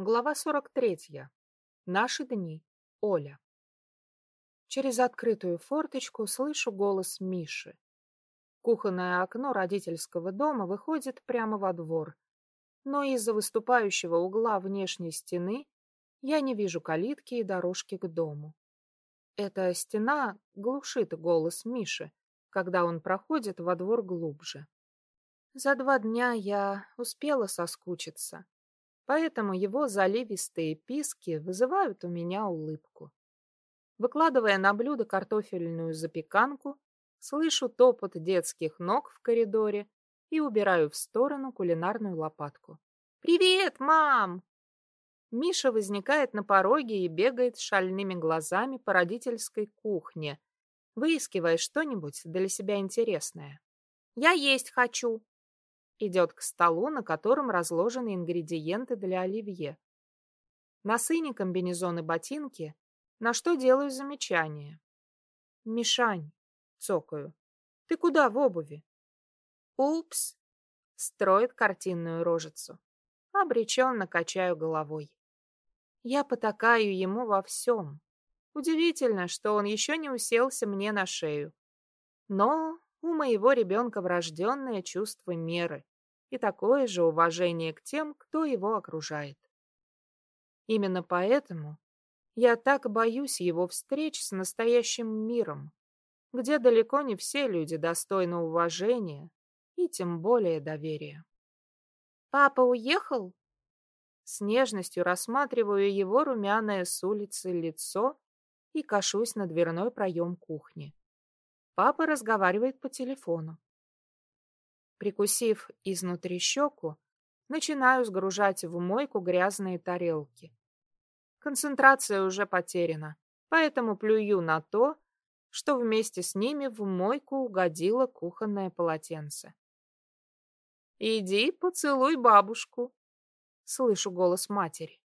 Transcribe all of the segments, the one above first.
Глава 43. Наши дни. Оля. Через открытую форточку слышу голос Миши. Кухонное окно родительского дома выходит прямо во двор, но из-за выступающего угла внешней стены я не вижу калитки и дорожки к дому. Эта стена глушит голос Миши, когда он проходит во двор глубже. За два дня я успела соскучиться поэтому его заливистые писки вызывают у меня улыбку. Выкладывая на блюдо картофельную запеканку, слышу топот детских ног в коридоре и убираю в сторону кулинарную лопатку. «Привет, мам!» Миша возникает на пороге и бегает шальными глазами по родительской кухне, выискивая что-нибудь для себя интересное. «Я есть хочу!» Идет к столу, на котором разложены ингредиенты для оливье. На сыне комбинезон и ботинки, на что делаю замечание. «Мишань», — цокаю, — «ты куда в обуви?» «Упс», — строит картинную рожицу. Обреченно качаю головой. Я потакаю ему во всем. Удивительно, что он еще не уселся мне на шею. Но у моего ребенка врожденное чувство меры и такое же уважение к тем, кто его окружает. Именно поэтому я так боюсь его встреч с настоящим миром, где далеко не все люди достойны уважения и тем более доверия. «Папа уехал?» С нежностью рассматриваю его румяное с улицы лицо и кашусь на дверной проем кухни. Папа разговаривает по телефону. Прикусив изнутри щеку, начинаю сгружать в мойку грязные тарелки. Концентрация уже потеряна, поэтому плюю на то, что вместе с ними в мойку угодило кухонное полотенце. «Иди поцелуй бабушку», — слышу голос матери.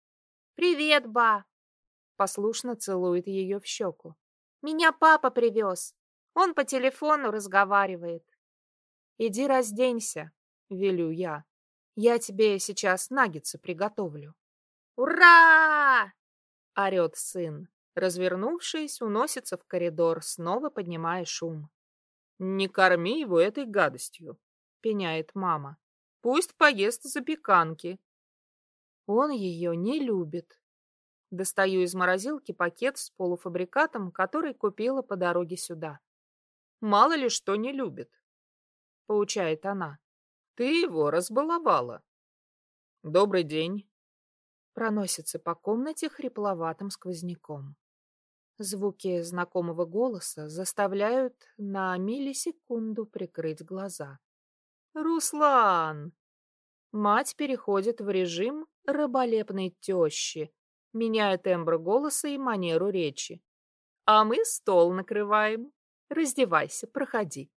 «Привет, ба!» — послушно целует ее в щеку. «Меня папа привез. Он по телефону разговаривает». «Иди разденься», — велю я. «Я тебе сейчас наггетсы приготовлю». «Ура!» — орет сын. Развернувшись, уносится в коридор, снова поднимая шум. «Не корми его этой гадостью», — пеняет мама. «Пусть поест запеканки». Он ее не любит. Достаю из морозилки пакет с полуфабрикатом, который купила по дороге сюда. Мало ли что не любит. — поучает она. «Ты его разбаловала». «Добрый день», — проносится по комнате хрипловатым сквозняком. Звуки знакомого голоса заставляют на миллисекунду прикрыть глаза. «Руслан!» Мать переходит в режим раболепной тещи, меняя тембр голоса и манеру речи. «А мы стол накрываем. Раздевайся, проходи».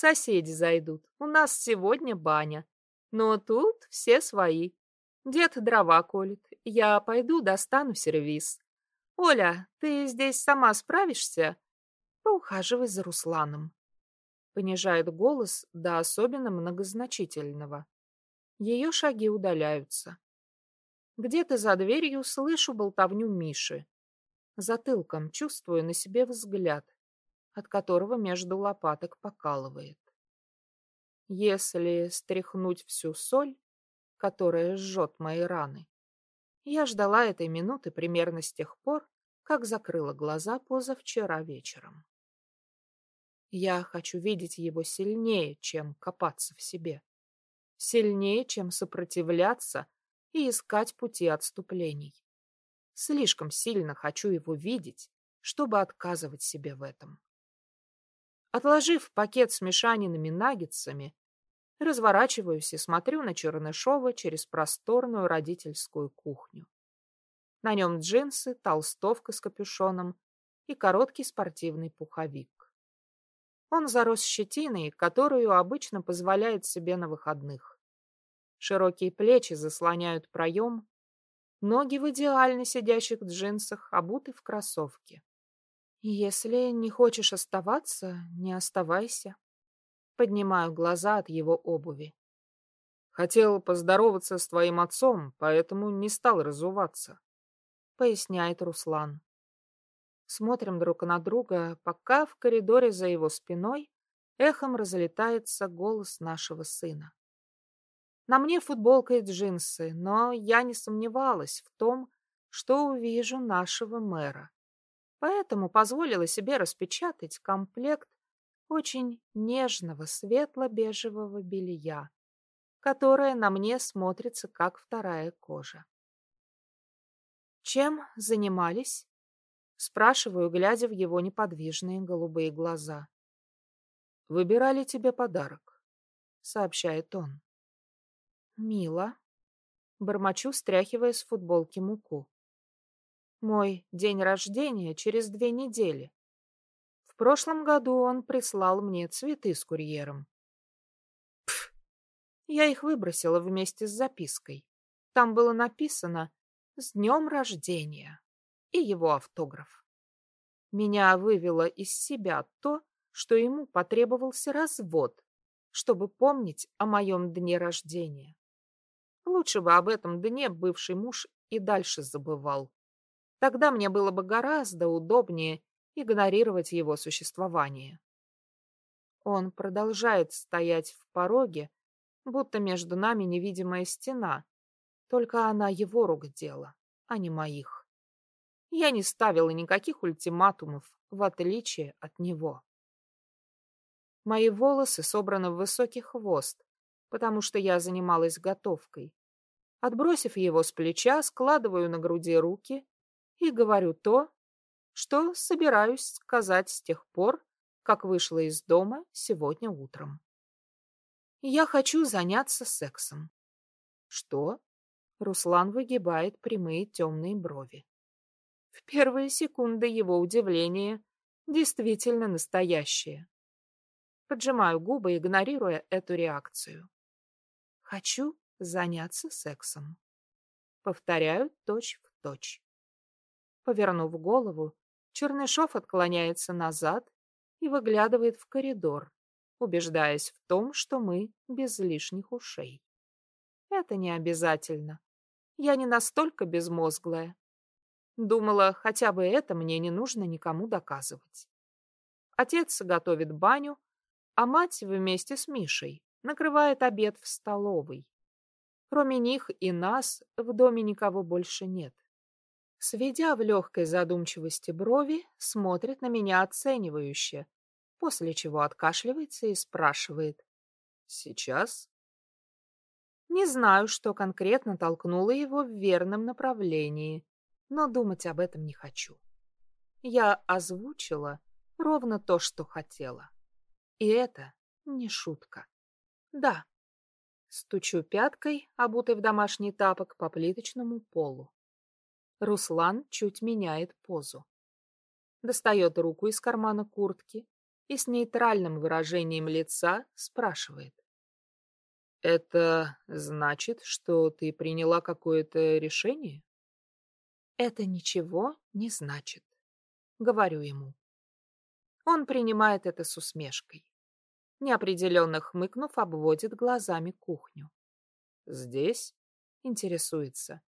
Соседи зайдут. У нас сегодня баня. Но тут все свои. Дед дрова колет. Я пойду достану сервиз. Оля, ты здесь сама справишься? Поухаживай за Русланом. Понижает голос до особенно многозначительного. Ее шаги удаляются. Где-то за дверью слышу болтовню Миши. Затылком чувствую на себе взгляд от которого между лопаток покалывает. Если стряхнуть всю соль, которая жжет мои раны, я ждала этой минуты примерно с тех пор, как закрыла глаза позавчера вечером. Я хочу видеть его сильнее, чем копаться в себе. Сильнее, чем сопротивляться и искать пути отступлений. Слишком сильно хочу его видеть, чтобы отказывать себе в этом. Отложив пакет с мешанинами наггетсами, разворачиваюсь и смотрю на Чернышова через просторную родительскую кухню. На нем джинсы, толстовка с капюшоном и короткий спортивный пуховик. Он зарос щетиной, которую обычно позволяет себе на выходных. Широкие плечи заслоняют проем, ноги в идеально сидящих джинсах обуты в кроссовки. Если не хочешь оставаться, не оставайся. Поднимаю глаза от его обуви. Хотел поздороваться с твоим отцом, поэтому не стал разуваться, поясняет Руслан. Смотрим друг на друга, пока в коридоре за его спиной эхом разлетается голос нашего сына. На мне футболка и джинсы, но я не сомневалась в том, что увижу нашего мэра. Поэтому позволила себе распечатать комплект очень нежного светло-бежевого белья, которое на мне смотрится как вторая кожа. «Чем занимались?» — спрашиваю, глядя в его неподвижные голубые глаза. «Выбирали тебе подарок», — сообщает он. «Мило», — бормочу, стряхивая с футболки муку. «Мой день рождения через две недели. В прошлом году он прислал мне цветы с курьером. Пф, я их выбросила вместе с запиской. Там было написано «С днем рождения» и его автограф. Меня вывело из себя то, что ему потребовался развод, чтобы помнить о моем дне рождения. Лучше бы об этом дне бывший муж и дальше забывал. Тогда мне было бы гораздо удобнее игнорировать его существование. Он продолжает стоять в пороге, будто между нами невидимая стена, только она его рук дело, а не моих. Я не ставила никаких ультиматумов, в отличие от него. Мои волосы собраны в высокий хвост, потому что я занималась готовкой. Отбросив его с плеча, складываю на груди руки и говорю то, что собираюсь сказать с тех пор, как вышла из дома сегодня утром. Я хочу заняться сексом. Что? Руслан выгибает прямые темные брови. В первые секунды его удивление действительно настоящее. Поджимаю губы, игнорируя эту реакцию. Хочу заняться сексом. Повторяю точь в точь. Повернув голову, Чернышов отклоняется назад и выглядывает в коридор, убеждаясь в том, что мы без лишних ушей. Это не обязательно. Я не настолько безмозглая. Думала, хотя бы это мне не нужно никому доказывать. Отец готовит баню, а мать вместе с Мишей накрывает обед в столовой. Кроме них и нас в доме никого больше нет. Сведя в легкой задумчивости брови, смотрит на меня оценивающе, после чего откашливается и спрашивает. «Сейчас?» Не знаю, что конкретно толкнуло его в верном направлении, но думать об этом не хочу. Я озвучила ровно то, что хотела. И это не шутка. Да, Стучу пяткой, обутой в домашний тапок, по плиточному полу. Руслан чуть меняет позу. Достает руку из кармана куртки и с нейтральным выражением лица спрашивает. «Это значит, что ты приняла какое-то решение?» «Это ничего не значит», — говорю ему. Он принимает это с усмешкой неопределенно хмыкнув, обводит глазами кухню. «Здесь?» — интересуется.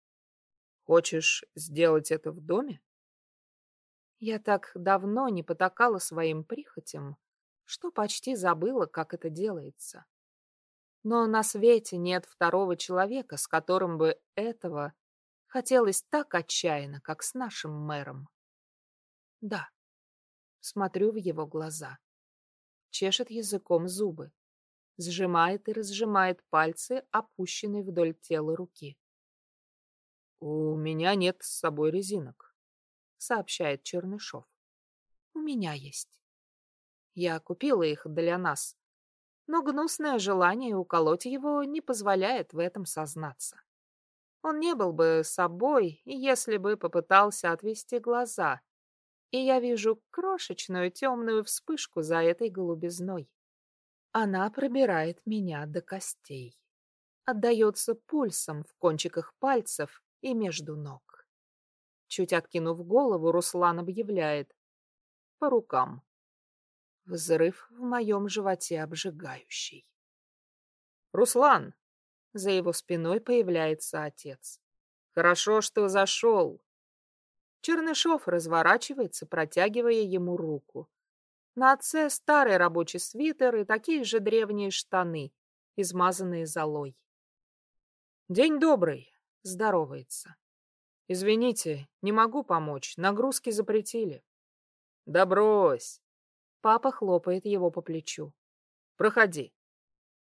«Хочешь сделать это в доме?» Я так давно не потакала своим прихотям, что почти забыла, как это делается. Но на свете нет второго человека, с которым бы этого хотелось так отчаянно, как с нашим мэром. Да, смотрю в его глаза чешет языком зубы, сжимает и разжимает пальцы, опущенные вдоль тела руки. «У меня нет с собой резинок», — сообщает Чернышов. «У меня есть. Я купила их для нас, но гнусное желание уколоть его не позволяет в этом сознаться. Он не был бы собой, если бы попытался отвести глаза, и я вижу крошечную темную вспышку за этой голубизной. Она пробирает меня до костей. Отдается пульсом в кончиках пальцев и между ног. Чуть откинув голову, Руслан объявляет. По рукам. Взрыв в моем животе обжигающий. «Руслан!» — За его спиной появляется отец. «Хорошо, что зашел». Чернышов разворачивается, протягивая ему руку. На отце старый рабочий свитер и такие же древние штаны, измазанные золой. «День добрый», — здоровается. «Извините, не могу помочь, нагрузки запретили». «Да брось!» Папа хлопает его по плечу. «Проходи».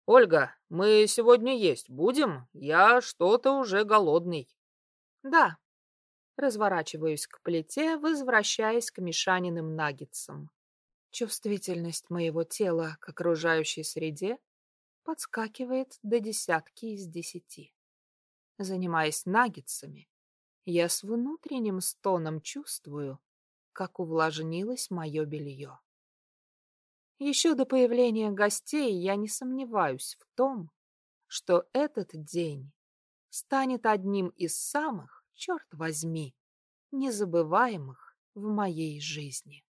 «Ольга, мы сегодня есть будем? Я что-то уже голодный». «Да». Разворачиваюсь к плите, возвращаясь к мешаниным наггетсам. Чувствительность моего тела к окружающей среде подскакивает до десятки из десяти. Занимаясь наггетсами, я с внутренним стоном чувствую, как увлажнилось мое белье. Еще до появления гостей я не сомневаюсь в том, что этот день станет одним из самых, черт возьми, незабываемых в моей жизни.